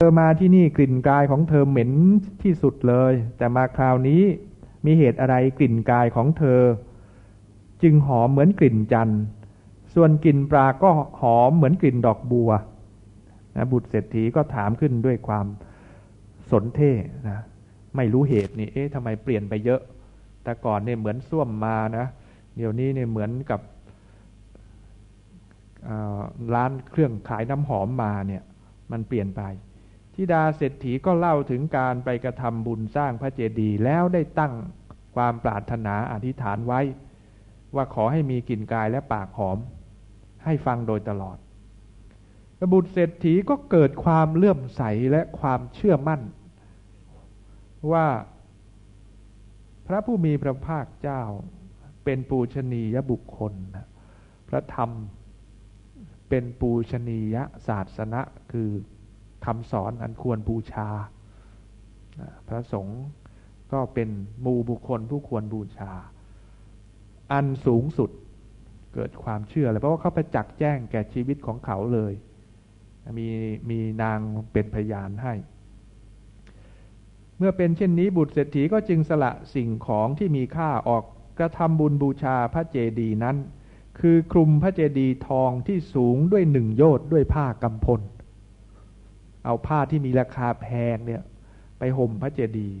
เธอมาที่นี่กลิ่นกายของเธอเหม็นที่สุดเลย แต่มาคราวนี้มีเหตุอะไรกลิ่นกายของเธอ จึงหอมเหมือนกลิ่นจันทร์ส่วนกลิ่นปลาก็หอมเหมือนกลิ่นดอกบัวนะบุตรเศรษฐีก็ถามขึ้นด้วยความสนเท่นะไม่รู้เหตุนี่เอ๊ะทำไมเปลี่ยนไปเยอะ แต่ก่อนเนี่ยเหมือนส้วมมานะ เดี๋ยวนี้เนี่ยเหมือนกับร้านเครื่องขายน้ำหอมมาเนี่ย มันเปลี่ยนไป ทิดาเศรษฐีก็เล่าถึงการไปกระทำบุญสร้างพระเจดีย์แล้วได้ตั้งความปรารถนาอธิษฐานไว้ ว่าขอให้มีกลิ่นกายและปากหอม ให้ฟังโดยตลอดบุตรเศรษฐีก็เกิดความเลื่อมใสและความเชื่อมั่น ว่าพระผู้มีพระภาคเจ้าเป็นปูชนียบุคคล พระธรรมเป็นปูชนียศาสนะคือ คำสอนอันควรบูชา พระสงฆ์ก็เป็นมูบุคคลผู้ควรบูชา อันสูงสุดเกิดความเชื่อเลยเพราะว่าเขาไปจักแจ้งแก่ชีวิตของเขาเลย มีมีนางเป็นพยานให้ เมื่อเป็นเช่นนี้บุตรเศรษฐีก็จึงสละสิ่งของที่มีค่าออกกระทำบุญบูชาพระเจดีย์นั้น คือคลุมพระเจดีย์ทองที่สูงด้วยหนึ่งโยช์ด้วยผ้ากำพล เอาผ้าที่มีราคาแพงเนี่ยไปห่มพระเจดีย์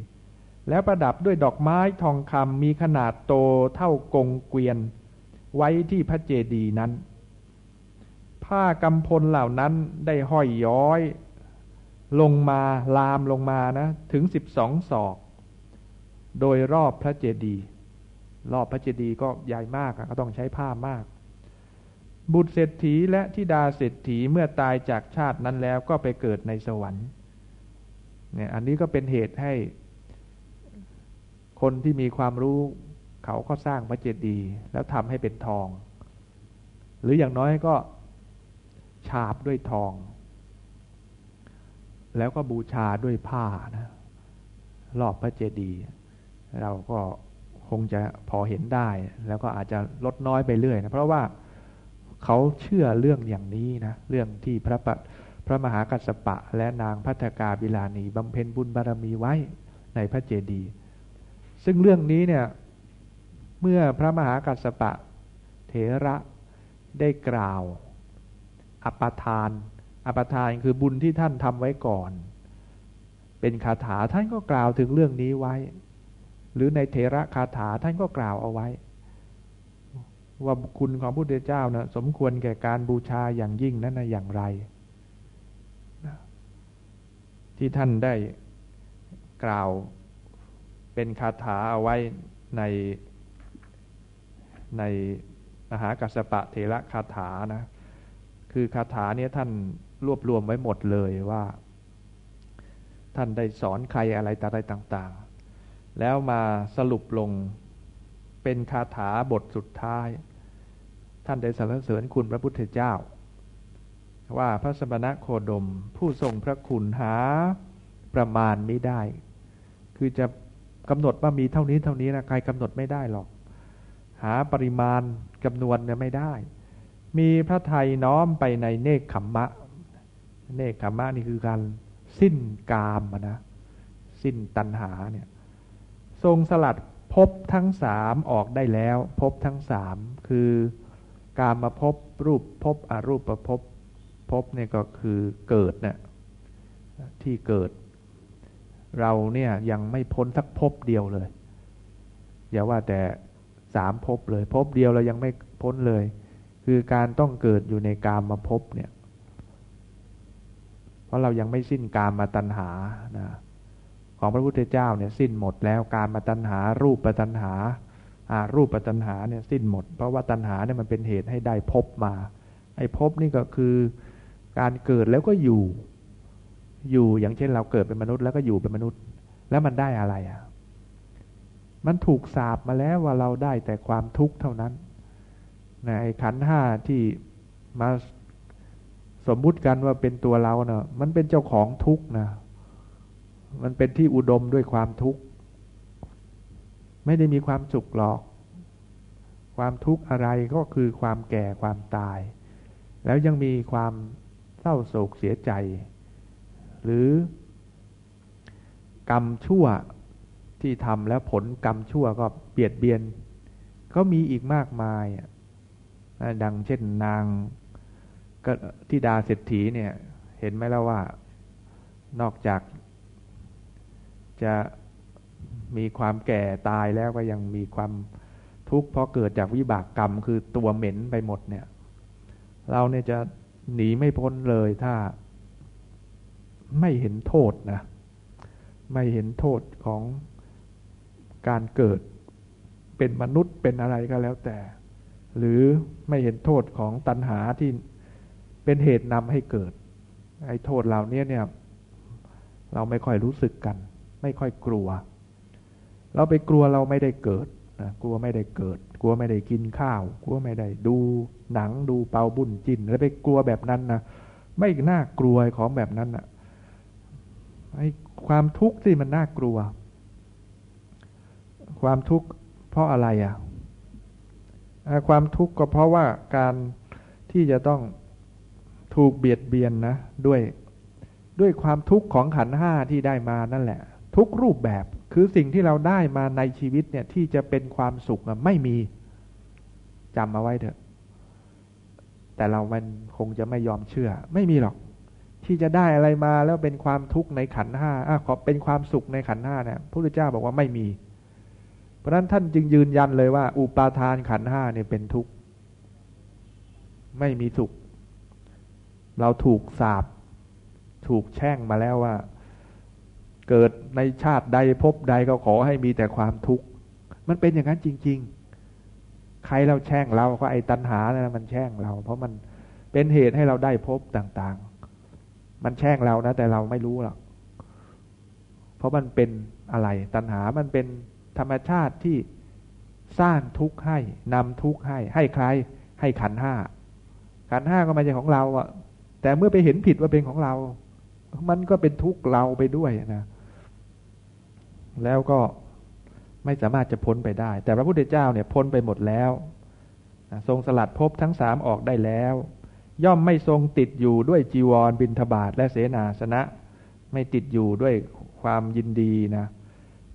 แล้วประดับด้วยดอกไม้ทองคำมีขนาดโตเท่ากงเกวียน ไว้ที่พระเจดีย์นั้น ผ้ากำพลเหล่านั้นได้ห้อยย้อย ลงมาลามลงมานะ ถึงสิบสองศอก โดยรอบพระเจดีย์รอบพระเจดีย์ก็ใหญ่มากก็ต้องใช้ผ้ามาก บุตรเศรษฐีและทิดาเศรษฐีเมื่อตายจากชาตินั้นแล้วก็ไปเกิดในสวรรค์เนี่ยอันนี้ก็เป็นเหตุให้ คนที่มีความรู้เขาก็สร้างพระเจดีย์แล้วทำให้เป็นทอง หรืออย่างน้อยก็ฉาบด้วยทองแล้วก็บูชาด้วยผ้านะรอบพระเจดีย์เราก็คงจะพอเห็นได้ แล้วก็อาจจะลดน้อยไปเรื่อยนะเพราะว่า เขาเชื่อเรื่องอย่างนี้นะเรื่องที่พระปพระมหากัสสปะและนางพัฒกาบิลานีบำเพ็ญบุญบารมีไว้ในพระเจดีย์ซึ่งเรื่องนี้เนี่ยเมื่อพระมหากัสสปะเถระได้กล่าวอปทานอปทานคือบุญที่ท่านทำไว้ก่อน เป็นคาถาท่านก็กล่าวถึงเรื่องนี้ไว้ หรือในเถระคาถาท่านก็กล่าวเอาไว้ ว่าคุณของพระพุทธเจ้านะสมควรแก่การบูชาอย่างยิ่งนั้นนะอย่างไรที่ท่านได้กล่าวเป็นคาถาเอาไว้ในในมหากัสปะเทระคาถานะ คือคาถาเนี้ยท่านรวบรวมไว้หมดเลยว่า ท่านได้สอนใครอะไรอะไรต่าง ๆ แล้วมาสรุปลงเป็นคาถาบทสุดท้าย ท่านได้สรรเสริญคุณพระพุทธเจ้า ว่าพระสมณะโคดมผู้ทรงพระคุณหาประมาณไม่ได้ คือจะกำหนดว่ามีเท่านี้เท่านี้นะใครกำหนดไม่ได้หรอก หาปริมาณจำนวนเนี่ยไม่ได้ มีพระไทยน้อมไปในเนคขมมะ เนคขมมะนี่คือการสิ้นกามนะสิ้นตัณหาเนี่ยทรงสลัดพบทั้งสามออกได้แล้วพบทั้งสามคือ การมาพบรูปพบอรูปประพบพบเนี่ยก็คือเกิดเนะี่ยที่เกิด เราเนี่ยยังไม่พ้นสักพบเดียวเลย อย่าว่าแต่สามพบเลยพบเดียวเรายังไม่พ้นเลย คือการต้องเกิดอยู่ในกามมาพบเนี่ย เพราะเรายังไม่สิ้นกามมาตัณหานะของพระพุทธเจ้าเนี่ยสิ้นหมดแล้วการมาตัณหารูปปัตัณหา รูปปัตัญหาเนี่ยสิ้นหมด เพราะว่าตัญหาเนี่ยมันเป็นเหตุให้ได้พบมา ไอ้พบนี่ก็คือการเกิดแล้วก็อยู่ อยู่อย่างเช่นเราเกิดเป็นมนุษย์แล้วก็อยู่เป็นมนุษย์ แล้วมันได้อะไรอะ มันถูกสาบมาแล้วว่าเราได้แต่ความทุกข์เท่านั้นนะไอ้ขันห้าที่มาสมมุติกันว่าเป็นตัวเราเนะมันเป็นเจ้าของทุกข์นะ มันเป็นที่อุดมด้วยความทุกข์ ไม่ได้มีความสุขหรอก ความทุกข์อะไรก็คือความแก่ความตาย แล้วยังมีความเศร้าโศกเสียใจ หรือกรรมชั่วที่ทำแล้วผลกรรมชั่วก็เบียดเบียน ก็มีอีกมากมาย ดังเช่นนางที่ดาเศรษฐีเนี่ย เห็นไหมแล้วว่า นอกจากจะ มีความแก่ตายแล้วก็ยังมีความทุกข์เพราะเกิดจากวิบากกรรมคือตัวเหม็นไปหมดเนี่ย เราเนี่ยจะหนีไม่พ้นเลยถ้า ไม่เห็นโทษนะ ไม่เห็นโทษของการเกิดเป็นมนุษย์เป็นอะไรก็แล้วแต่ หรือไม่เห็นโทษของตัณหาที่เป็นเหตุนำให้เกิด ไอ้โทษเหล่านี้เนี่ย เราไม่ค่อยรู้สึกกัน ไม่ค่อยกลัว เราไปกลัวเราไม่ได้เกิดนะกลัวไม่ได้เกิด กลัวไม่ได้กินข้าว กลัวไม่ได้ดูหนังดูเปาบุญจิน แล้วไปกลัวแบบนั้นนะไม่น่ากลัวของแบบนั้นนะไอ้ความทุกข์ที่มันน่ากลัว ความทุกข์เพราะอะไรอะความทุกข์ก็เพราะว่าการที่จะต้องถูกเบียดเบียนนะด้วยด้วยความทุกข์ของขันห้าที่ได้มานั่นแหละ ทุกรูปแบบ คือสิ่งที่เราได้มาในชีวิตเนี่ยที่จะเป็นความสุขไม่มีจำมาไว้เถอะ แต่เรามันคงจะไม่ยอมเชื่อ ไม่มีหรอก ที่จะได้อะไรมาแล้วเป็นความทุกข์ในขันห้าอะขอเป็นความสุขในขันห้าเนี่ยพระพุทธเจ้าบอกว่าไม่มี เพราะฉะนั้นท่านจึงยืนยันเลยว่า อุปาทานขันห้าเนี่ยเป็นทุกข์ไม่มีสุข เราถูกสาบถูกแช่งมาแล้วว่า เกิดในชาติใดพบใดก็ขอให้มีแต่ความทุกข์ มันเป็นอย่างนั้นจริง ๆ ใครเราแช่งเราก็ไอ้ตัณหานะมันแช่งเรา เพราะมันเป็นเหตุให้เราได้พบต่างๆ มันแช่งเรานะ แต่เราไม่รู้หรอก เพราะมันเป็นอะไร ตัณหามันเป็นธรรมชาติที่สร้างทุกข์ให้นำทุกข์ให้ ให้ใคร ให้ขันห้า ขันห้าก็มาจากของเราอะแต่เมื่อไปเห็นผิดว่าเป็นของเรา มันก็เป็นทุกข์เราไปด้วยนะ แล้วก็ไม่สามารถจะพ้นไปได้ แต่พระพุทธเจ้าเนี่ยพ้นไปหมดแล้วทรงสลัดภพทั้งสามออกได้แล้ว ย่อมไม่ทรงติดอยู่ด้วยจีวรบินทบาทและเสนาสนะ ไม่ติดอยู่ด้วยความยินดีนะ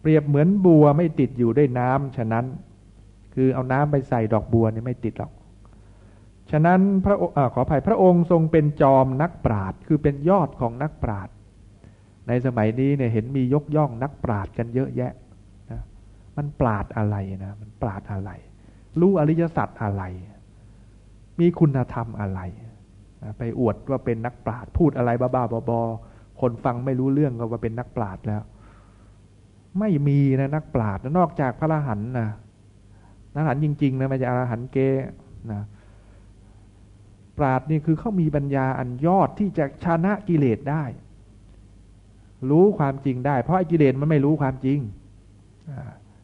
เปรียบเหมือนบัวไม่ติดอยู่ด้วยน้ำฉะนั้น คือเอาน้ำไปใส่ดอกบัวนี่ไม่ติดหรอก ฉะนั้นพระอขออภัยพระองค์ทรงเป็นจอมนักปราดคือเป็นยอดของนักปราด ในสมัยนี้เนี่ยเห็นมียกย่องนักปราดกันเยอะแยะนะมันปราดอะไรนะมันปราดอะไร รู้อริยสัจอะไร มีคุณธรรมอะไรนะไปอวดว่าเป็นนักปราดพูดอะไรบ้าๆบอๆคนฟังไม่รู้เรื่องก็ว่าเป็นนักปราดแล้ว ไม่มีนะนักปราดนอกจากพระอรหันต์นะนักอรหันต์จริงๆนะไม่ใช่อรหันต์เกนะปราดนี่คือเขามีปัญญาอันยอดที่จะชนะกิเลสได้ รู้ความจริงได้ เพราะไอ้กิเลสมันไม่รู้ความจริง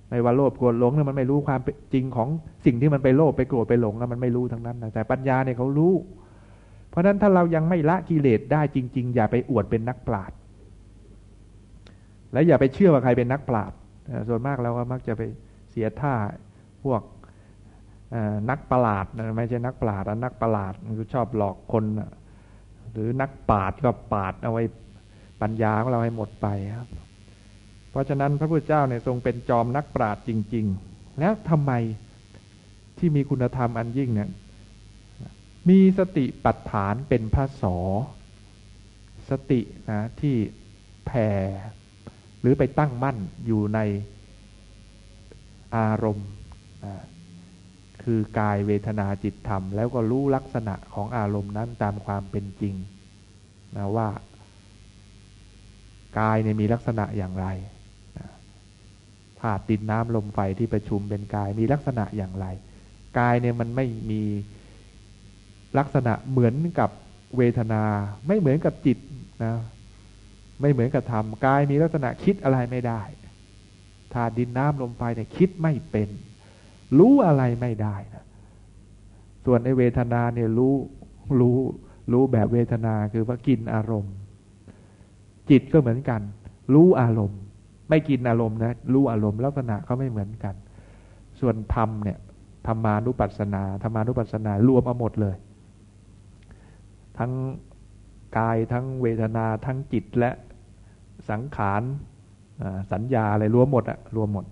ไม่ว่าโลภโกรธหลงเนี่ยมันไม่รู้ความจริงของสิ่งที่มันไปโลภไปโกรธไปหลงนะมันไม่รู้ทั้งนั้นนะแต่ปัญญาเนี่ยเขารู้ เพราะฉะนั้นถ้าเรายังไม่ละกิเลสได้จริง ๆ อย่าไปอวดเป็นนักปราชญ์และอย่าไปเชื่อว่าใครเป็นนักปราชญ์ส่วนมากเราก็มักจะไปเสียท่าพวกนักประหลาดไม่ใช่นักปราชญ์นักประหลาดมันชอบหลอกคนหรือนักปราชญ์ก็ปาดเอาไว้ ปัญญาของเราให้หมดไปครับ เพราะฉะนั้นพระพุทธเจ้าเนี่ยทรงเป็นจอมนักปราชญ์จริง ๆ แล้วทำไมที่มีคุณธรรมอันยิ่งเนี่ยมีสติปัฏฐานเป็นพระสอสตินะที่แผ่หรือไปตั้งมั่นอยู่ในอารมณ์นะคือกายเวทนาจิตธรรม แล้วก็รู้ลักษณะของอารมณ์นั้นตามความเป็นจริงนะว่า กายเนี่ยมีลักษณะอย่างไรธาตุดินน้ำลมไฟที่ประชุมเป็นกายมีลักษณะอย่างไร กายเนี่ยมันไม่มีลักษณะเหมือนกับเวทนา ไม่เหมือนกับจิตนะไม่เหมือนกับธรรมกายมีลักษณะคิดอะไรไม่ได้ธาตุดินน้ำลมไฟเนี่ยคิดไม่เป็น รู้อะไรไม่ได้นะส่วนในเวทนาเนี่ยรู้รู้รู้แบบเวทนาคือว่ากินอารมณ์ จิตก็เหมือนกัน รู้อารมณ์ ไม่กินอารมณ์นะรู้อารมณ์ลักษณะเขาไม่เหมือนกัน ส่วนธรรมเนี่ยธรรมานุปัสสนาธรรมานุปัสสนารวมเอาหมดเลย ทั้งกายทั้งเวทนาทั้งจิตและสังขารสัญญาอะไรรวมหมดอะรวมหมด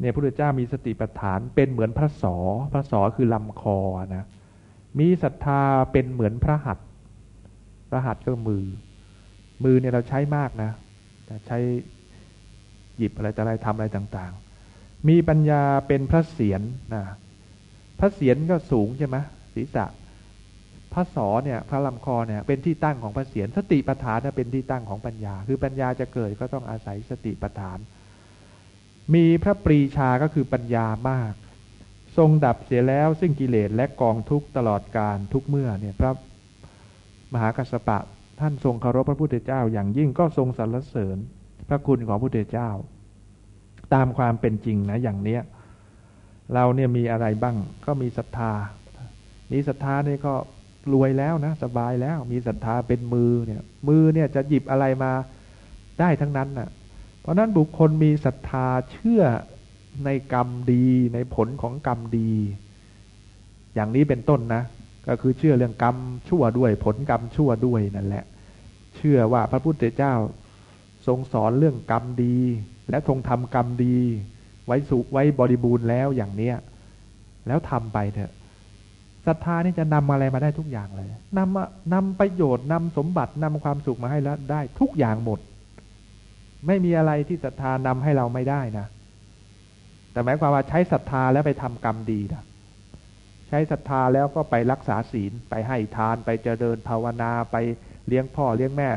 เนี่ยพระพุทธเจ้ามีสติปัฏฐานเป็นเหมือนพระสอพระสอคือลำคอนะมีศรัทธาเป็นเหมือนพระหัตพระหัตก็มือ มือเนี่ยเราใช้มากนะใช้หยิบอะไรแต่อะไรทำอะไรต่างๆ มีปัญญาเป็นพระเศียรนะพระเศียรก็สูงใช่ไหมศีรษะพระสอเนี่ยพระลำคอเนี่ยเป็นที่ตั้งของพระเศียรสติปัฏฐานเป็นที่ตั้งของปัญญา คือปัญญาจะเกิดก็ต้องอาศัยสติปัฏฐาน มีพระปรีชาก็คือปัญญามาก ทรงดับเสียแล้วซึ่งกิเลสและกองทุกตลอดการทุกเมื่อเนี่ยพระมหากัสปะ ท่านทรงเคารพพระพุทธเจ้าอย่างยิ่งก็ทรงสรรเสริญ พระคุณของพระพุทธเจ้า ตามความเป็นจริงนะอย่างเนี้ย เราเนี่ยมีอะไรบ้าง ก็มีศรัทธา มีศรัทธาเนี่ยก็รวยแล้วนะสบายแล้วมีศรัทธาเป็นมือเนี่ย มือเนี่ยจะหยิบอะไรมาได้ทั้งนั้นน่ะ เพราะนั้นบุคคลมีศรัทธาเชื่อในกรรมดีในผลของกรรมดี อย่างนี้เป็นต้นนะ ก็คือเชื่อเรื่องกรรมชั่วด้วย ผลกรรมชั่วด้วยนั่นแหละ เชื่อว่าพระพุทธเจ้าทรงสอนเรื่องกรรมดี และทรงทำกรรมดี ไว้สุไว้บริบูรณ์แล้วอย่างเนี้ยแล้วทำไปเถอะศรัทธานี่จะนำอะไรมาได้ทุกอย่างเลยนำนำประโยชน์นำสมบัตินำความสุขมาให้แล้วได้ทุกอย่างหมด ไม่มีอะไรที่ศรัทธานำให้เราไม่ได้นะแต่หมายความว่าใช้ศรัทธาแล้วไปทำกรรมดีนะ ใช้ศรัทธาแล้วก็ไปรักษาศีลไปให้ทานไปเจริญภาวนาไปเลี้ยงพ่อเลี้ยงแม่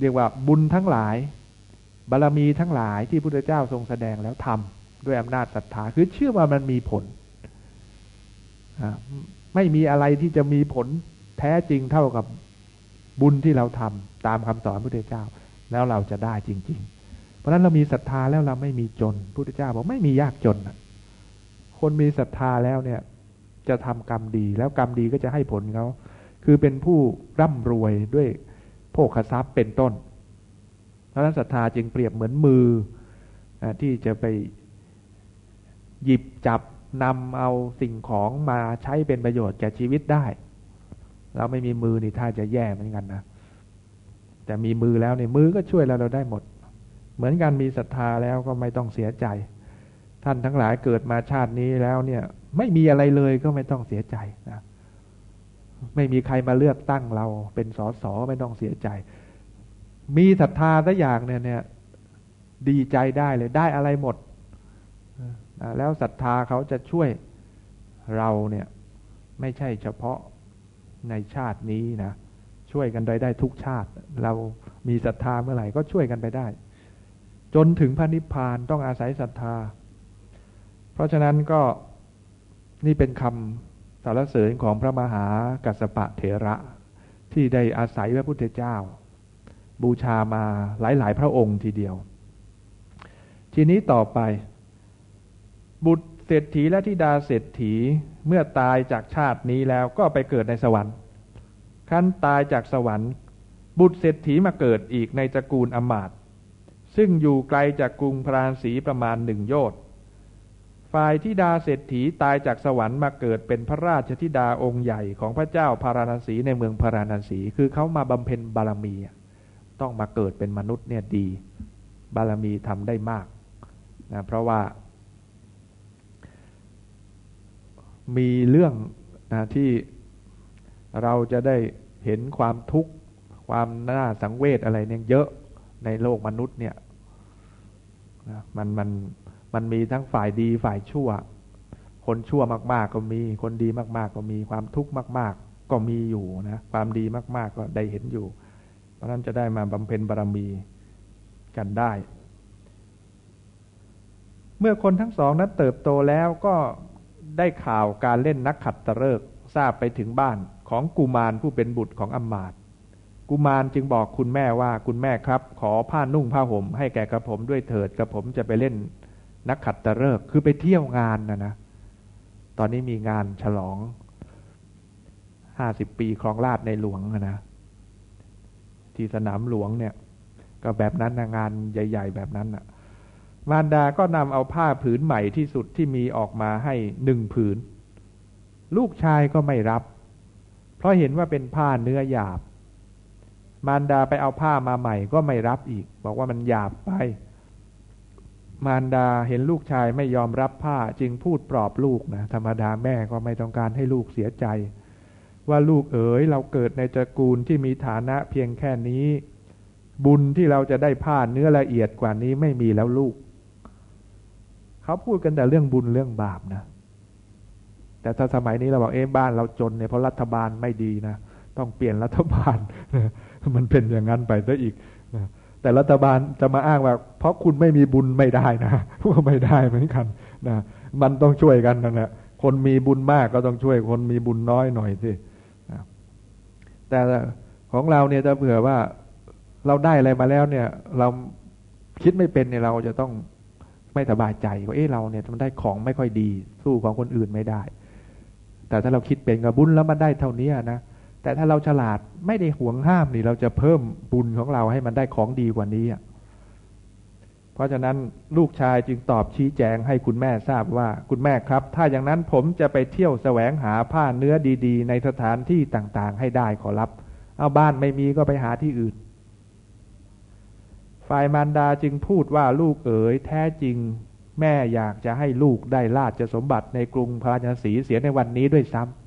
เรียกว่าบุญทั้งหลาย บารรมีทั้งหลายที่พระพุทธเจ้าทรงแสดงแล้วทำด้วยอำนาจศรัทธาคือเชื่อว่ามันมีผล ไม่มีอะไรที่จะมีผลแท้จริงเท่ากับบุญที่เราทำตามคำสอนพระพุทธเจ้า แล้วเราจะได้จริง ๆ เพราะฉะนั้นเรามีศรัทธาแล้วเราไม่มีจนพระพุทธเจ้าบอกไม่มียากจน คนมีศรัทธาแล้วเนี่ยจะทำกรรมดีแล้วกรรมดีก็จะให้ผลเขาคือเป็นผู้ร่ำรวยด้วยโภคทรัพย์เป็นต้น เพราะนั้นศรัทธาจึงเปรียบเหมือนมือที่จะไปหยิบจับนำเอาสิ่งของมาใช้เป็นประโยชน์แก่ชีวิตได้ เราไม่มีมือนี่ถ้าจะแย่เหมือนกันนะ แต่มีมือแล้วในมือก็ช่วยเราเราได้หมด เหมือนกันมีศรัทธาแล้วก็ไม่ต้องเสียใจ ท่านทั้งหลายเกิดมาชาตินี้แล้วเนี่ย ไม่มีอะไรเลยก็ไม่ต้องเสียใจนะไม่มีใครมาเลือกตั้งเราเป็นสสไม่ต้องเสียใจ มีศรัทธาสักอย่างเนี่ยเนี่ย ดีใจได้เลยได้อะไรหมดแล้วศรัทธาเขาจะช่วยเราเนี่ย ไม่ใช่เฉพาะในชาตินี้นะช่วยกันได้ได้ทุกชาติ เรามีศรัทธาเมื่อไหร่ก็ช่วยกันไปได้ จนถึงพระนิพพานต้องอาศัยศรัทธา ราะฉะนั้นก็นี่เป็นคำสารเสริญของพระมหากัสสปะเถระที่ได้อาศัยพระพุทธเจ้า บูชามาหลายๆ พระองค์ทีเดียว ทีนี้ต่อไป บุตรเศรษฐีและธิดาเศรษฐีเมื่อตายจากชาตินี้แล้วก็ไปเกิดในสวรรค์ขั้นตายจากสวรรค์ บุตรเศรษฐีมาเกิดอีกในตระกูลอมาตซึ่งอยู่ไกลจากกรุงพราณสีประมาณหนึ่งโยชน์ ฝ่ายธิดาเศรษฐีตายจากสวรรค์มาเกิดเป็นพระราชธิดาองค์ใหญ่ของพระเจ้าพาราณสีในเมืองพาราณสี คือเขามาบำเพ็ญบารมี ต้องมาเกิดเป็นมนุษย์เนี่ยดี บารมีทำได้มากนะเพราะว่า มีเรื่องนะที่เราจะได้เห็นความทุกข์ความน่าสังเวชอะไรเนี่ยเยอะในโลกมนุษย์เนี่ยนะมันมัน มันมีทั้งฝ่ายดีฝ่ายชั่ว คนชั่วมาก ๆ ก็มี คนดีมาก ๆ ก็มีความทุกข์มาก ๆ ก็มีอยู่นะความดีมาก ๆ ก็ได้เห็นอยู่ เพราะนั้นจะได้มาบำเพ็ญบารรมีกันได้ เมื่อคนทั้งสองนั้นเติบโตแล้วก็ได้ข่าวการเล่นนักขัดตะเลิกทราบไปถึงบ้านของกุมารผู้เป็นบุตรของอมมาตกุมารจึงบอกคุณแม่ว่าคุณแม่ครับ ขอผ้านุ่งผ้าห่มให้แก่กระผมด้วยเถิดกระผมจะไปเล่น นักขัดตะเลิกคือไปเที่ยวงานนะนะ ตอนนี้มีงานฉลองห้าสิบปีครองราชในหลวงนะ ที่สนามหลวงเนี่ย ก็แบบนั้นนะงานใหญ่ ๆ แบบนั้นนะมารดาก็นำเอาผ้าผืนใหม่ที่สุดที่มีออกมาให้หนึ่งผืน ลูกชายก็ไม่รับ เพราะเห็นว่าเป็นผ้าเนื้อหยาบ มารดาไปเอาผ้ามาใหม่ก็ไม่รับอีก บอกว่ามันหยาบไป มารดาเห็นลูกชายไม่ยอมรับผ้าจึงพูดปลอบลูกนะธรรมดาแม่ก็ไม่ต้องการให้ลูกเสียใจ ว่าลูกเอ๋ยเราเกิดในตระกูลที่มีฐานะเพียงแค่นี้ บุญที่เราจะได้ผ้าเนื้อละเอียดกว่านี้ไม่มีแล้วลูก เขาพูดกันแต่เรื่องบุญเรื่องบาปนะ แต่ถ้าสมัยนี้เราบอกเอ๊ะบ้านเราจนเนี่ยเพราะรัฐบาลไม่ดีนะต้องเปลี่ยนรัฐบาลมันเป็นอย่างนั้นไปซะอีก แต่รัฐบาลจะมาอ้างว่า เพราะคุณไม่มีบุญไม่ได้นะพวกไม่ได้เหมือนกันนะมันต้องช่วยกันนั่นแหละคนมีบุญมากก็ต้องช่วยคนมีบุญน้อยหน่อยสิแต่ของเราเนี่ยถ้าเผื่อว่าเราได้อะไรมาแล้วเนี่ย เราคิดไม่เป็นเนี่ยเราจะต้องไม่สบายใจว่าเอ๊ะเราเนี่ยมันได้ของไม่ค่อยดี สู้ของคนอื่นไม่ได้ แต่ถ้าเราคิดเป็นกับบุญแล้วมันได้เท่านี้นะ แต่ถ้าเราฉลาดไม่ได้หวงห้ามนี่เราจะเพิ่มบุญของเราให้มันได้ของดีกว่านี้เพราะฉะนั้นลูกชายจึงตอบชี้แจงให้คุณแม่ทราบว่าคุณแม่ครับ ถ้าอย่างนั้นผมจะไปเที่ยวแสวงหาผ้าเนื้อดีๆ ในสถานที่ต่างๆ ให้ได้ขอรับ เอาบ้านไม่มีก็ไปหาที่อื่น ฝ่ายมารดาจึงพูดว่าลูกเอ๋ยแท้จริงแม่อยากจะให้ลูกได้ราชสมบัติในกรุงพราชสีเสียในวันนี้ด้วยซ้ำ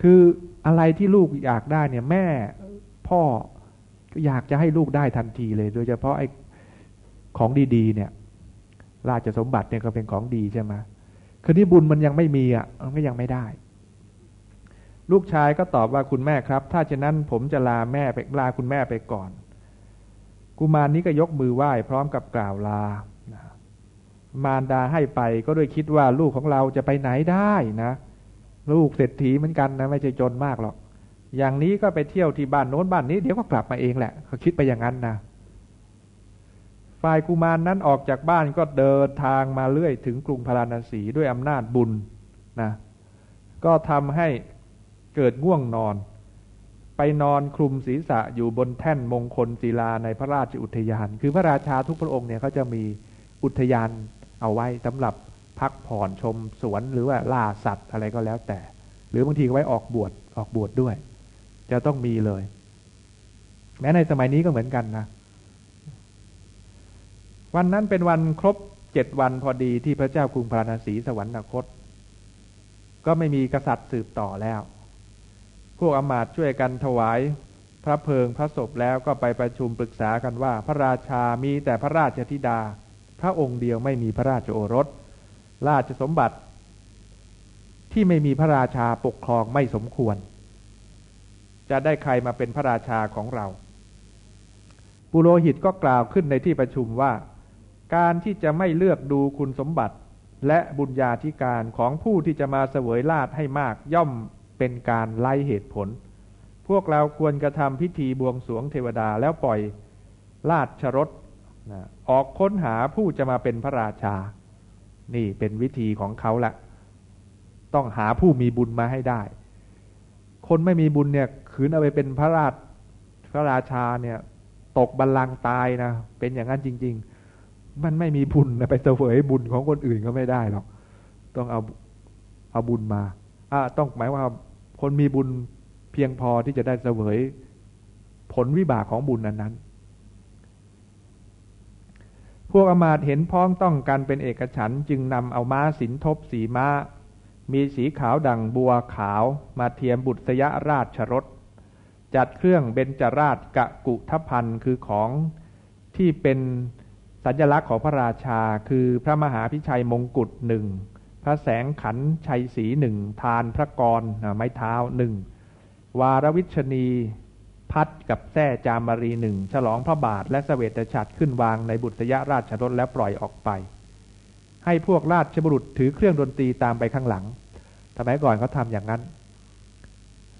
คืออะไรที่ลูกอยากได้เนี่ย แม่พ่ออยากจะให้ลูกได้ทันทีเลย โดยเฉพาะไอ้ของดีๆ เนี่ย ราชสมบัติเนี่ยก็เป็นของดีใช่ไหมคือที่บุญมันยังไม่มีอะมันก็ยังไม่ได้ ลูกชายก็ตอบว่าคุณแม่ครับ ถ้าเช่นนั้นผมจะลาแม่ไปลาคุณแม่ไปก่อน กุมารนี้ก็ยกมือไหว้พร้อมกับกล่าวลามารดาให้ไปก็ด้วยคิดว่าลูกของเราจะไปไหนได้นะ ลูกเศรษฐีเหมือนกันนะไม่ใช่จนมากหรอก อย่างนี้ก็ไปเที่ยวที่บ้านโน้นบ้านนี้เดี๋ยวก็กลับมาเองแหละเขาคิดไปอย่างนั้นนะฝ่ายกุมารนนั้นออกจากบ้านก็เดินทางมาเรื่อยถึงกรุงพาราณสีด้วยอำนาจบุญนะก็ทำให้เกิดง่วงนอน ไปนอนคลุมศีรษะอยู่บนแท่นมงคลศิลาในพระราชอุทยาน คือพระราชาทุกพระองค์เนี่ยเขาจะมีอุทยานเอาไว้สำหรับ พักผ่อนชมสวนหรือว่าล่าสัตว์อะไรก็แล้วแต่ หรือบางทีก็ไว้ออกบวชออกบวชดด้วย จะต้องมีเลย แม้ในสมัยนี้ก็เหมือนกันนะวันนั้นเป็นวันครบเจ็ดวันพอดีที่พระเจ้ากรุงพาราณสีสวรรคต ก็ไม่มีกษัตริย์สืบต่อแล้ว พวกอมาตช่วยกันถวาย พระเพลิงพระศพแล้วก็ไปประชุมปรึกษากันว่า พระราชามีแต่พระราชธิดา พระองค์เดียวไม่มีพระราชโอรส ราชสมบัติ ที่ไม่มีพระราชาปกครองไม่สมควร จะได้ใครมาเป็นพระราชาของเรา ปุโรหิตก็กล่าวขึ้นในที่ประชุมว่า การที่จะไม่เลือกดูคุณสมบัติ และบุญญาธิการของผู้ที่จะมาเสวยลาดให้มากย่อมเป็นการไล่เหตุผล พวกเราควรกระทำพิธีบวงสรวงเทวดาแล้วปล่อยลาชรสนะออกค้นหาผู้จะมาเป็นพระราชา นี่เป็นวิธีของเขาละต้องหาผู้มีบุญมาให้ได้ คนไม่มีบุญเนี่ยขืนเอาไปเป็นพระราชพระราชาเนี่ย ตกบัลลังก์ตายนะเป็นอย่างนั้นจริง ๆ มันไม่มีบุญนะไปเสวยบุญของคนอื่นก็ไม่ได้หรอกต้องเอาเอาบุญมาอ่าต้องหมายว่าคนมีบุญเพียงพอที่จะได้เสวยผลวิบากของบุญนั้น พวกอมาตเห็นพ้องต้องกันเป็นเอกฉันจึงนำเอาม้าสินทบสีม้า มีสีขาวดังบัวขาวมาเทียมบุตรยราชรถจัดเครื่องเบญจราชกะกุทพันคือของที่เป็นสัญลักษณ์ของพระราชาคือพระมหาพิชัยมงกุฎหนึ่งพระแสงขันชัยศรีหนึ่งทานพระกรไม้เท้าหนึ่งวารวิชนี พัดกับแท่จามารีหนึ่งฉลองพระบาทและสเสวตฉัตรขึ้นวางในบุตรยะราชรถแล้วปล่อยออกไป ให้พวกราชบุรุษถือเครื่องดนตรีตามไปข้างหลังสมัยก่อนเขาทาอย่างนั้น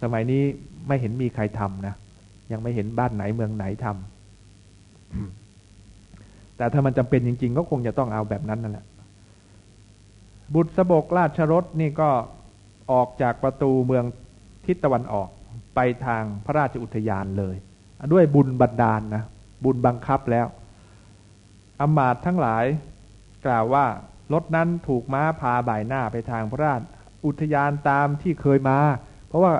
สมัยนี้ไม่เห็นมีใครทำนะยังไม่เห็นบ้านไหนเมืองไหนทำแต่ถ้ามันจำเป็นจริง ๆ ก็คงจะต้องเอาแบบนั้นนั่นแหละบุตรสบกราชรถนี่ก็ออกจากประตูเมืองทิศตะวันออก ไปทางพระราชอุทยานเลย ด้วยบุญบันดาลนนะบุญบังคับแล้วอมาตทั้งหลายกล่าวว่ารถนั้นถูกม้าพาบ่ายหน้าไปทางพระราชอุทยานตามที่เคยมา เพราะว่า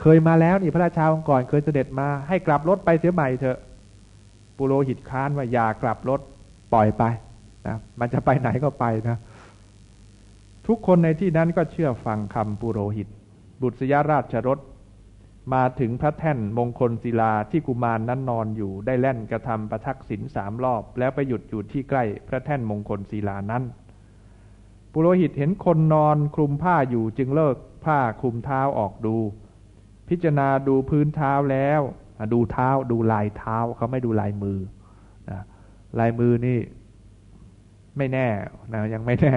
เคยมาแล้วนี่พระราชาองค์ก่อนเคยเสด็จมา ให้กลับรถไปเสียใหม่เถอะ ปุโรหิตค้านว่าอย่ากลับรถปล่อยไปนะมันจะไปไหนก็ไปนะ ทุกคนในที่นั้นก็เชื่อฟังคำปุโรหิต บุตรยราชรถ มาถึงพระแท่นมงคลศิลาที่กุมารนนั้นนอนอยู่ได้แล่นกระทำประทักษิณสามรอบ แล้วไปหยุดอยู่ที่ใกล้พระแท่นมงคลศิลานั้นปุโรหิตเห็นคนนอนคลุมผ้าอยู่จึงเลิกผ้าคลุมเท้าออกดู พิจารณาดูพื้นเท้าแล้วดูเท้าดูลายเท้าเขาไม่ดูลายมือนะลายมือนี่ไม่แน่นะยังไม่แน่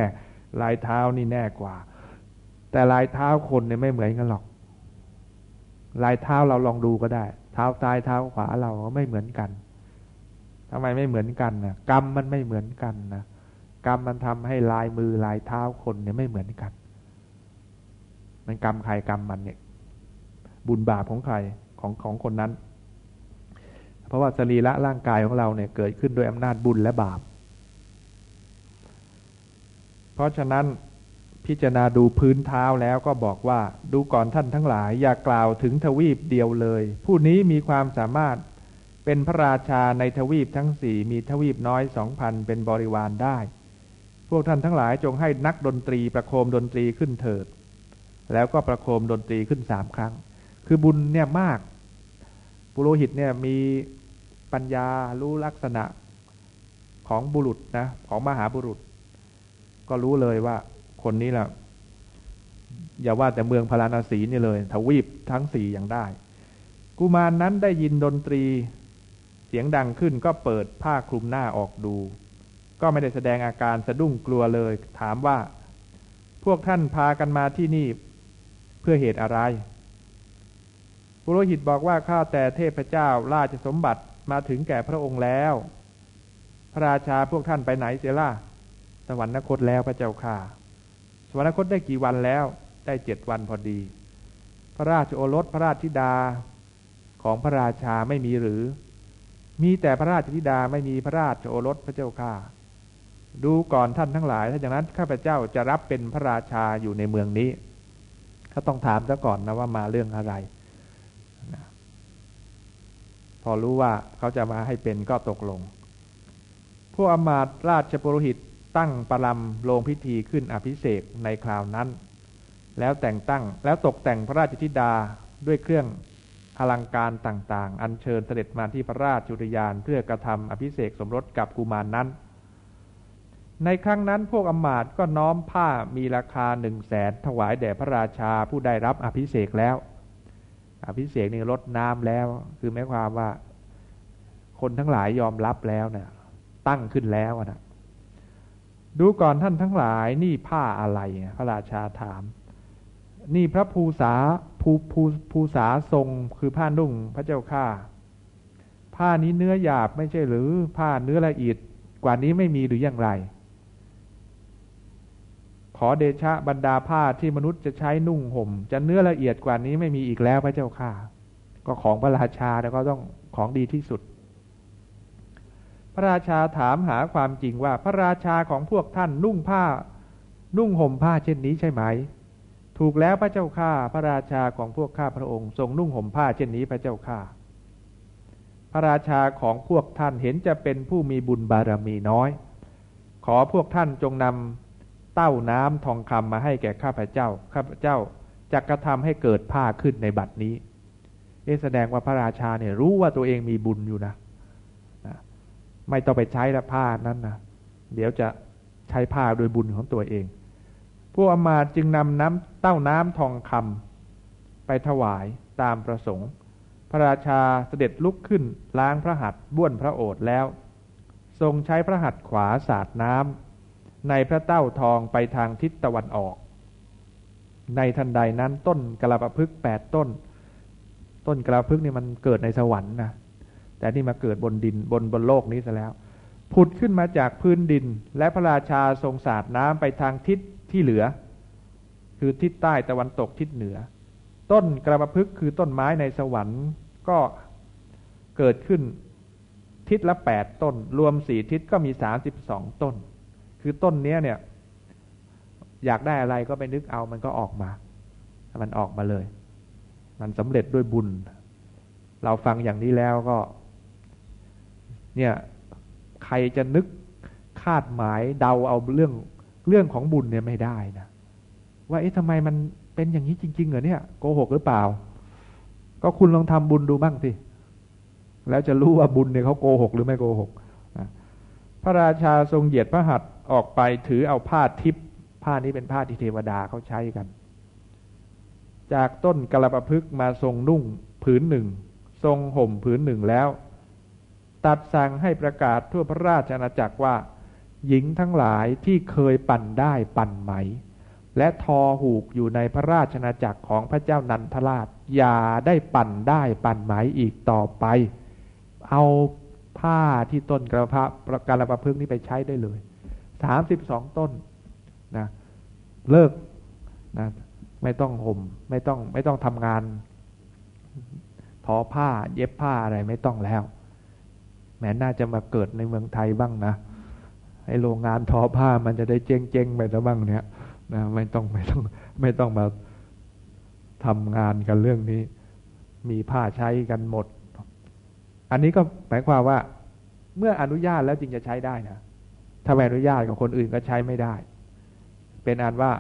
ลายเท้านี่แน่กว่า แต่ลายเท้าคนเนี่ยไม่เหมือนกันหรอก ลายเท้าเราลองดูก็ได้ เท้าซ้ายเท้าขวาเราก็ไม่เหมือนกันทำไมไม่เหมือนกันนะกรรมมันไม่เหมือนกันนะกรรมมันทำให้ลายมือลายเท้าคนเนี่ยไม่เหมือนกัน มันกรรมใครกรรมมันเนี่ย บุญบาปของใครของของคนนั้น เพราะว่าสรีระร่างกายของเราเนี่ยเกิดขึ้นโดยอำนาจบุญและบาป เพราะฉะนั้น พิจารณาดูพื้นเท้าแล้วก็บอกว่าดูก่อนท่านทั้งหลายอย่ากล่าวถึงทวีปเดียวเลย ผู้นี้มีความสามารถเป็นพระราชาในทวีปทั้งสี่มีทวีปน้อยสองพันเป็นบริวารได้ พวกท่านทั้งหลายจงให้นักดนตรีประโคมดนตรีขึ้นเถิด แล้วก็ประโคมดนตรีขึ้นสามครั้ง คือบุญเนี่ยมากปุโรหิตเนี่ยมีปัญญารู้ลักษณะของบุรุษนะของมหาบุรุษ ก็รู้เลยว่า คนนี้แหละอย่าว่าแต่เมืองพาราณสีนี่เลยทวีปทั้งสี่อย่างได้ กุมารนนั้นได้ยินดนตรี เสียงดังขึ้นก็เปิดผ้าคลุมหน้าออกดู ก็ไม่ได้แสดงอาการสะดุ้งกลัวเลย ถามว่า พวกท่านพากันมาที่นี่เพื่อเหตุอะไรปุโรหิตบอกว่าข้าแต่เทพเจ้าราชสมบัติมาถึงแก่พระองค์แล้ว พระราชาพวกท่านไปไหนเสียล่ะสวรรคตแล้วพระเจ้าค่ะ วรรคตได้กี่วันแล้ว ได้เจ็ดวันพอดี พระราชโอรสพระราชธิดาของพระราชาไม่มีหรือ มีแต่พระราชธิดาไม่มีพระราชโอรสพระเจ้าค่ะดูก่อนท่านทั้งหลาย ถ้าอย่างนั้นข้าพเจ้าจะรับเป็นพระราชาอยู่ในเมืองนี้เขาต้องถามซะก่อนนะว่ามาเรื่องอะไรพอรู้ว่าเขาจะมาให้เป็นก็ตกลง พวกอมาตราชปุโรหิต ตั้งประลำโรงพิธีขึ้นอภิเษกในคราวนั้น แล้วแต่งตั้งแล้วตกแต่งพระราชธิดาด้วยเครื่องอลังการต่างๆ อัญเชิญเสด็จมาที่พระราชจุริยานเพื่อกระทำอภิเษกสมรสกับกุมารนนั้น ในครั้งนั้นพวกอมาตก็น้อมผ้ามีราคาหนึ่งแสนถวายแด่พระราชาผู้ได้รับอภิเษกแล้ว อภิเษกนี่ลดน้ำแล้ว คือหมายความว่า คนทั้งหลายยอมรับแล้วเนะี่ยตั้งขึ้นแล้วนะ ดูก่อนท่านทั้งหลายนี่ผ้าอะไร พระราชาถาม นี่พระภูษาภูภูภูษาทรงคือผ้านุ่งพระเจ้าข้าผ้านี้เนื้อหยาบไม่ใช่หรือผ้าเนื้อละเอียดกว่านี้ไม่มีหรืออย่างไร ขอเดชะบรรดาผ้าที่มนุษย์จะใช้นุ่งห่ม จะเนื้อละเอียดกว่านี้ไม่มีอีกแล้วพระเจ้าข้าก็ของพระราชาแล้วก็ต้องของดีที่สุด พระราชาถามหาความจริงว่าพระราชาของพวกท่านนุ่งผ้า นุ่งห่มผ้าเช่นนี้ใช่ไหม ถูกแล้วพระเจ้าข้าพระราชาของพวกข้าพระองค์ ทรงนุ่งห่มผ้าเช่นนี้พระเจ้าข้าพระราชาของพวกท่านเห็นจะเป็นผู้มีบุญบารมีน้อย ขอพวกท่านจงนำเต้าน้ำทองคำมาให้แก่ข้าพเจ้าข้าพเจ้าจะกระทำให้เกิดผ้าขึ้นในบัดนี้เอแสดงว่าพระราชาเนี่ยรู้ว่าตัวเองมีบุญอยู่นะ ไม่ต้องไปใช้ละผ้านั้นนะเดี๋ยวจะใช้ผ้าโดยบุญของตัวเองพวกอมาจึงนำน้ำเต้าน้ำทองคำไปถวายตามประสงค์ พระราชาเสด็จลุกขึ้นล้างพระหัตถ์บ้วนพระโอษฐ์แล้ว ทรงใช้พระหัตถ์ขวาสาดน้ำในพระเต้าทองไปทางทิศตะวันออก ในทันใดนั้นต้นกระปะพึกแปดต้น ต้นกระพึกนี่มันเกิดในสวรรค์นะ แต่นี่มาเกิดบนดินบนบนโลกนี้ซะแล้ว ผุดขึ้นมาจากพื้นดิน และพระราชาทรงสาดน้ำไปทางทิศที่เหลือ คือทิศใต้ตะวันตกทิศเหนือ ต้นกระพึกคือต้นไม้ในสวรรค์ก็เกิดขึ้นทิศละแปดต้น รวมสี่ทิศก็มีสามสิบสองต้น คือต้นเนี้ยเนี่ย อยากได้อะไรก็ไปนึกเอามันก็ออกมา มันออกมาเลย มันสำเร็จด้วยบุญ เราฟังอย่างนี้แล้วก็ เนี่ยใครจะนึกคาดหมายเดาเอาเรื่องเรื่องของบุญเนี่ยไม่ได้นะว่าเอ๊ะทำไมมันเป็นอย่างนี้จริง ๆ เหรอเนี่ยโกหกหรือเปล่า ก็คุณลองทำบุญดูบ้างสิแล้วจะรู้ว่าบุญเนี่ยเขาโกหกหรือไม่โกหกพระราชาทรงเหยียดพระหัตถ์ออกไปถือเอาผ้าทิพย์ผ้านี้เป็นผ้าที่เทวดาเขาใช้กัน จากต้นกระปะพฤกมาทรงนุ่งผืนหนึ่ง ทรงห่มผืนหนึ่งแล้ว ตัดสั่งให้ประกาศทั่วพระราชอาณาจักรว่า หญิงทั้งหลายที่เคยปั่นได้ปั่นไหม และทอหูกอยู่ในพระราชอาณาจักรของพระเจ้านันทราชอย่าได้ปั่นได้ปั่นไหมอีกต่อไป เอาผ้าที่ต้นกระพะประการประพฤกนี้ไปใช้ได้เลยสามสิบสองต้นนะเลิกนะไม่ต้องห่มไม่ต้องไม่ต้องทำงาน ทอผ้าเย็บผ้าอะไรไม่ต้องแล้ว แม้น่าจะมาเกิดในเมืองไทยบ้างนะไอโรงงานทอผ้ามันจะได้เจ๊งเจ๊งไปซะบ้างเนี่ยนะไม่ต้องไม่ต้องไม่ต้องมาทำงานกันเรื่องนี้ มีผ้าใช้กันหมด อันนี้ก็หมายความว่า เมื่ออนุญาตแล้วจึงจะใช้ได้นะถ้าไม่อนุญาตกับคนอื่นก็ใช้ไม่ได้ เป็นอันว่า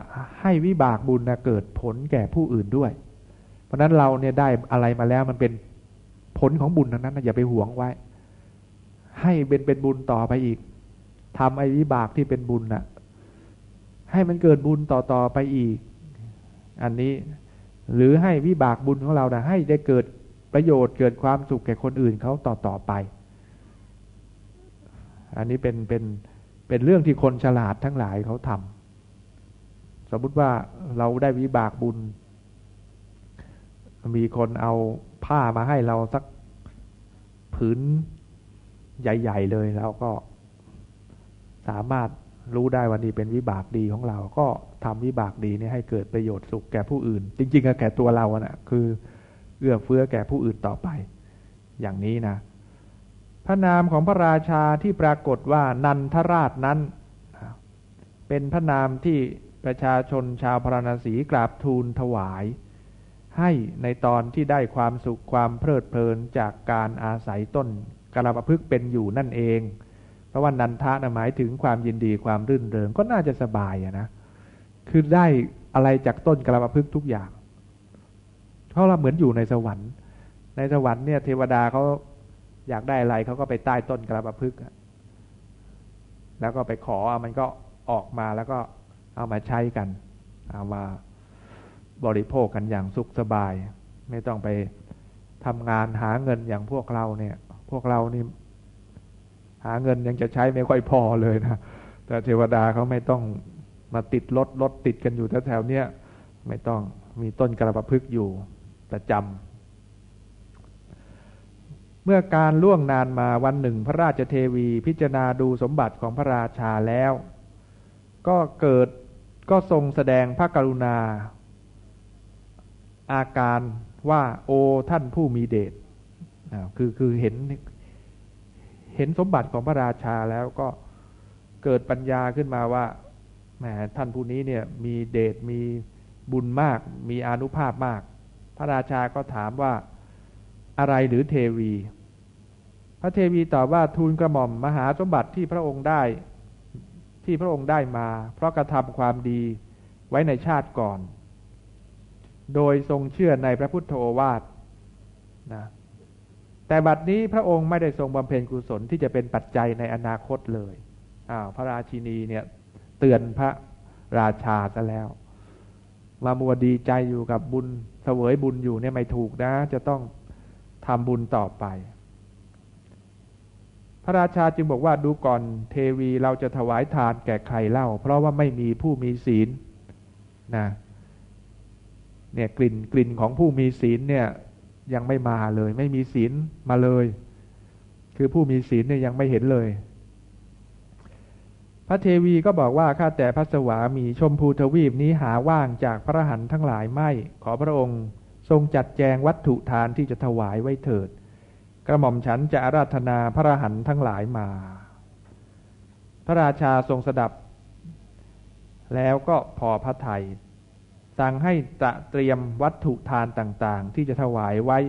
ให้วิบากบุญนะเกิดผลแก่ผู้อื่นด้วย เพราะนั้นเราเนี่ยได้อะไรมาแล้วมันเป็นผลของบุญนั้นนะอย่าไปหวงไว้ ให้เป็นเป็นบุญต่อไปอีกทำไอ้วิบากที่เป็นบุญน่ะ ให้มันเกิดบุญต่อต่อไปอีก อันนี้ หรือให้วิบากบุญของเรานะให้ได้เกิดประโยชน์เกิดความสุขแก่คนอื่นเขาต่อต่อไป อันนี้เป็นเป็นเป็นเรื่องที่คนฉลาดทั้งหลายเขาทำสมมติว่าเราได้วิบากบุญ มีคนเอาผ้ามาให้เราสักผืน ใหญ่ ๆ เลยเราก็สามารถรู้ได้วันนี้เป็นวิบากดีของเรา ก็ทำวิบากดีนี้ให้เกิดประโยชน์สุขแก่ผู้อื่น จริงๆก็แก่ตัวเรานะ่ะคือเอื้อเฟื้อแก่ผู้อื่นต่อไป อย่างนี้นะ พระนามของพระราชาที่ปรากฏว่านันทราชนั้น เป็นพระนามที่ประชาชนชาวพราณสีกราบทูลถวาย ให้ในตอนที่ได้ความสุขความเพลิดเพลินจากการอาศัยต้น กระประพฤกเป็นอยู่นั่นเอง เพราะว่านันทะนะหมายถึงความยินดีความรื่นเริงก็น่าจะสบายอะนะคือได้อะไรจากต้นกระประพฤกทุกอย่าง เพราะเราเหมือนอยู่ในสวรรค์ ในสวรรค์เนี่ยเทวดาเขาอยากได้อะไรเขาก็ไปใต้ต้นกระประพฤกแล้วก็ไปขอมันก็ออกมาแล้วก็เอามาใช้กัน เอามาบริโภคกันอย่างสุขสบาย ไม่ต้องไปทำงานหาเงินอย่างพวกเราเนี่ย พวกเรานี่หาเงินยังจะใช้ไม่ค่อยพอเลยนะ แต่เทวดาเขาไม่ต้องมาติดรถรถติดกันอยู่แถวๆเนี้ยไม่ต้องมีต้นกระปะพฤกอยู่ประจำเมื่อการล่วงนานมาวันหนึ่งพระราชเทวีพิจารณาดูสมบัติของพระราชาแล้ว ก็เกิดก็ทรงแสดงพระกรุณา อาการว่าโอท่านผู้มีเดช คือคือเห็นเห็นสมบัติของพระราชาแล้วก็เกิดปัญญาขึ้นมาว่าแหมท่านผู้นี้เนี่ยมีเดชมีบุญมาก มีอนุภาพมาก พระราชาก็ถามว่าอะไรหรือเทวี พระเทวีตอบว่าทูลกระหม่อมมหาสมบัติที่พระองค์ได้ที่พระองค์ได้มา เพราะกระทำความดีไว้ในชาติก่อน โดยทรงเชื่อในพระพุทธโอวาทนะ แต่บัดนี้พระองค์ไม่ได้ทรงบำเพ็ญกุศลที่จะเป็นปัจจัยในอนาคตเลยอ้าวพระราชินีเนี่ยเตือนพระราชาซะแล้ว มามัวดีใจอยู่กับบุญเสวยบุญอยู่เนี่ยไม่ถูกนะ จะต้องทำบุญต่อไป พระราชาจึงบอกว่าดูก่อนเทวีเราจะถวายทานแก่ใครเล่า เพราะว่าไม่มีผู้มีศีลนะเนี่ยกลิ่นกลิ่นของผู้มีศีลเนี่ย ยังไม่มาเลย ไม่มีศีลมาเลย คือผู้มีศีลเนี่ยยังไม่เห็นเลย พระเทวีก็บอกว่าข้าแต่พระสวามีชมพูทวีปนี้หาว่างจากพระหันทั้งหลายไม่ ขอพระองค์ ทรงจัดแจงวัตถุทานที่จะถวายไว้เถิด กระหม่อมฉันจะอาราธนาพระหันทั้งหลายมา พระราชาทรงสดับ แล้วก็พอพระไทย สั่งให้ตะเตรียมวัตถุทานต่างๆ ที่จะถวายไว้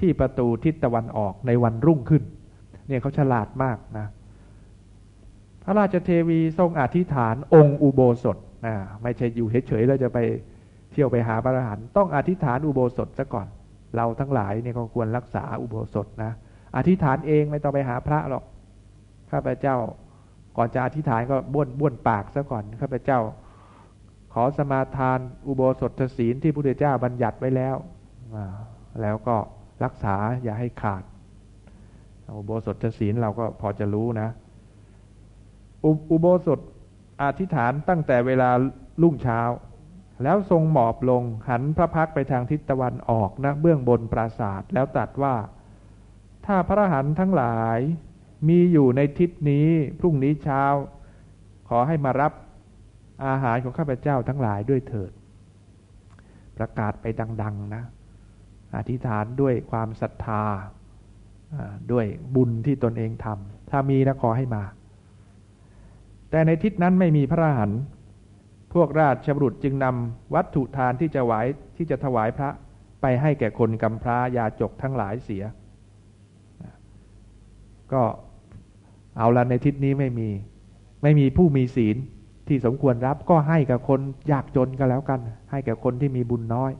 ที่ประตูทิศตะวันออกในวันรุ่งขึ้น เนี่ยเขาฉลาดมากนะ พระราชเทวีทรงอธิษฐานองค์อุโบสถนะไม่ใช่อยู่เฉยๆแล้วจะไปเที่ยวไปหาพระอรหันต์ต้องอธิษฐานอุโบสถซะก่อน เราทั้งหลายเนี่ยก็ควรรักษาอุโบสถนะอธิษฐานเองไม่ต้องไปหาพระหรอกข้าพเจ้าก่อนจะอธิษฐานก็บ้วนบ้วนปากซะก่อนข้าพเจ้า ขอสมาทานอุโบสถศีลที่พระพุทธเจ้าบัญญัติไว้แล้ว แล้วก็รักษาอย่าให้ขาด อุโบสถศีลเราก็พอจะรู้นะอุโบสถอธิษฐานตั้งแต่เวลารุ่งเช้า แล้วทรงหมอบลงหันพระพักไปทางทิศตะวันออกนะเบื้องบนปราศาสตร์แล้วตัดว่า ถ้าพระหันทั้งหลายมีอยู่ในทิศนี้พรุ่งนี้เช้า ขอให้มารับ อาหารของข้าพเจ้าทั้งหลายด้วยเถิด ประกาศไปดัง ๆ นะ อธิษฐานด้วยความศรัทธาด้วยบุญที่ตนเองทำถ้ามีนะขอให้มา แต่ในทิศนั้นไม่มีพระหันพวกราชบุตรจึงนำวัตถุทานที่จะไหวที่จะถวายพระไปให้แก่คนกำพร้ายาจกทั้งหลายเสีย ก็เอาละในทิศนี้ไม่มี ไม่มีผู้มีศีล ที่สมควรรับก็ให้กับคนยากจนก็แล้วกัน ให้กับคนที่มีบุญน้อย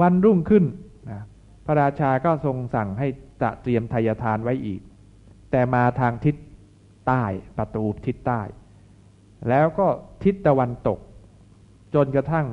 วันรุ่งขึ้นนะพระราชาก็ทรงสั่งให้ตะเตรียมทายทานไว้อีก แต่มาทางทิศใต้ประตูทิศใต้ แล้วก็ทิศตะวันตก จนกระทั่ง